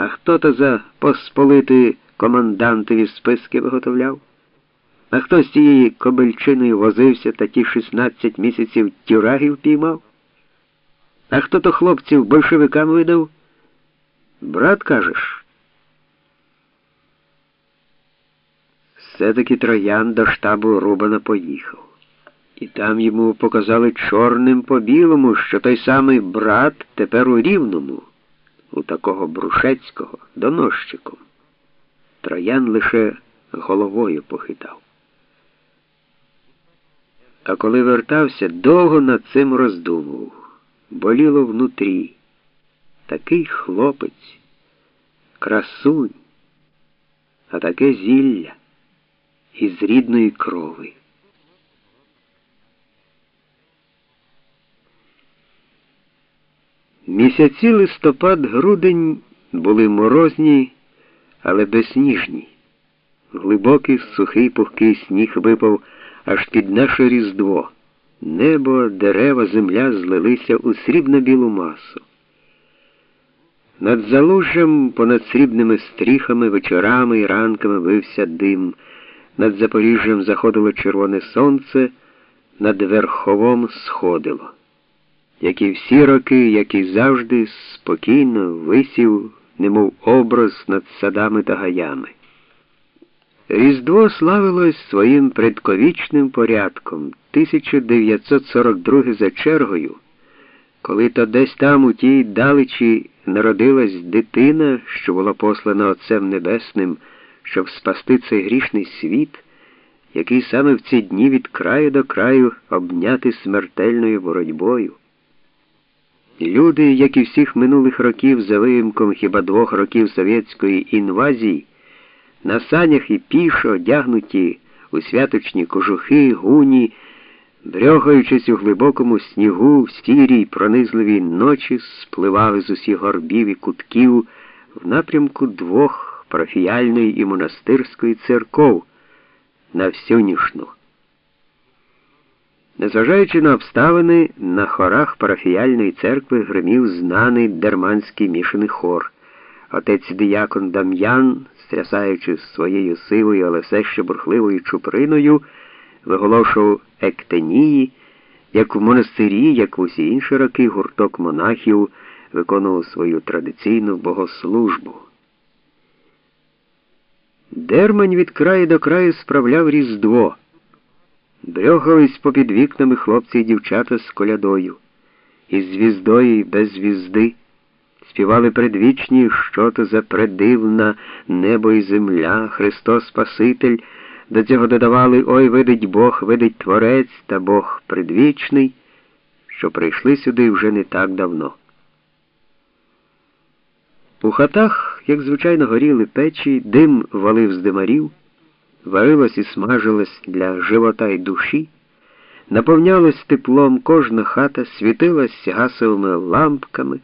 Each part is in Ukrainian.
А хто то за посполити командантові списки виготовляв? А хто з цією кобельчиною возився та ті 16 місяців тюрагів піймав? А хто то хлопців большевикам видав? Брат кажеш? Все-таки троян до штабу Рубана поїхав. І там йому показали чорним по білому, що той самий брат тепер у рівному, у такого Брушецького, доносчиком. Троян лише головою похитав. А коли вертався, довго над цим роздумував. Боліло внутрі. Такий хлопець, красунь, а таке зілля із рідної крови. Місяці листопад-грудень були морозні, але безсніжні. Глибокий, сухий, пухкий сніг випав аж під наше різдво. Небо, дерева, земля злилися у срібно-білу масу. Над залужжям, понад срібними стріхами, вечорами і ранками вився дим, над Запоріжжям заходило червоне сонце, над верховом сходило. Як і всі роки, як і завжди, спокійно висів, немов образ над садами та гаями. Різдво славилось своїм предковічним порядком 1942 за чергою, коли то десь там у тій далечі народилась дитина, що була послана Отцем Небесним, щоб спасти цей грішний світ, який саме в ці дні від краю до краю обняти смертельною боротьбою. Люди, як і всіх минулих років, за виїмком хіба двох років совєтської інвазії, на санях і пішо одягнуті у святочні кожухи, гуні, брьогаючись у глибокому снігу, в сірій пронизливій ночі, спливали з усіх горбів і кутків в напрямку двох парафіяльної і монастирської церков на всюнішну. Незважаючи на обставини, на хорах парафіяльної церкви гримів знаний дерманський мішаний хор. Отець Діякон Дам'ян, стрясаючи своєю сивою, але все ще бурхливою чуприною, виголошував ектенії, як в монастирі, як в усі інші роки, гурток монахів виконував свою традиційну богослужбу. Дермань від краю до краю справляв Різдво. Брьохались попід вікнами хлопці і дівчата з колядою, із звіздою і без звізди, співали предвічні, що то за предивна небо і земля, Христос Спаситель, до цього додавали Ой, видить Бог, видить Творець та Бог предвічний, що прийшли сюди вже не так давно. У хатах, як звичайно, горіли печі, дим валив з димарів варилось і смажилось для живота й душі, наповнялась теплом кожна хата, світилась гасовими лампками,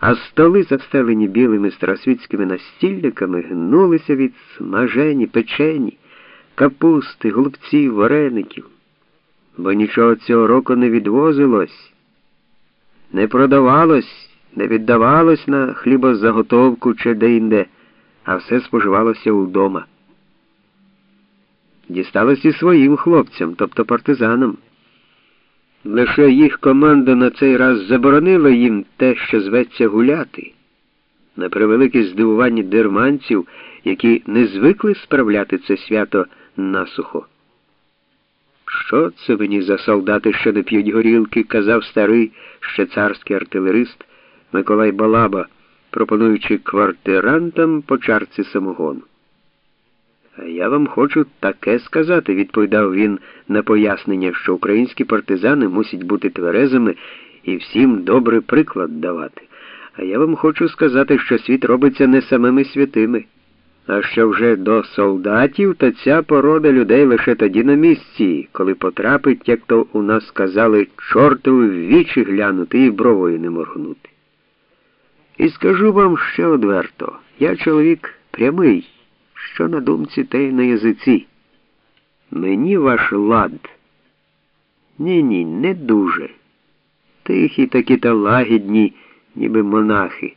а столи, застелені білими старосвітськими настільниками, гнулися від смажені, печені, капусти, голубців, вареників, бо нічого цього року не відвозилось, не продавалось, не віддавалось на хлібозаготовку чи де-інде, а все споживалося вдома дісталось і своїм хлопцям, тобто партизанам. Лише їх команда на цей раз заборонила їм те, що зветься гуляти, на превелике здивування дерманців, які не звикли справляти це свято насухо. Що це мені за солдати, що не п'ють горілки, казав старий ще царський артилерист Миколай Балаба, пропонуючи квартирантам по чарці самогону. Я вам хочу таке сказати, відповідав він на пояснення, що українські партизани мусять бути тверезими і всім добрий приклад давати. А я вам хочу сказати, що світ робиться не самими святими, а що вже до солдатів та ця порода людей лише тоді на місці, коли потрапить, як то у нас сказали, чортові в вічі глянути і бровою не моргнути. І скажу вам ще одверто, я чоловік прямий що на думці те й на язиці. Мені ваш лад. Ні-ні, не дуже. Тихі такі та лагідні, ніби монахи.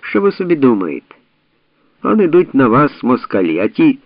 Що ви собі думаєте? Вони йдуть на вас, москалі, а ті.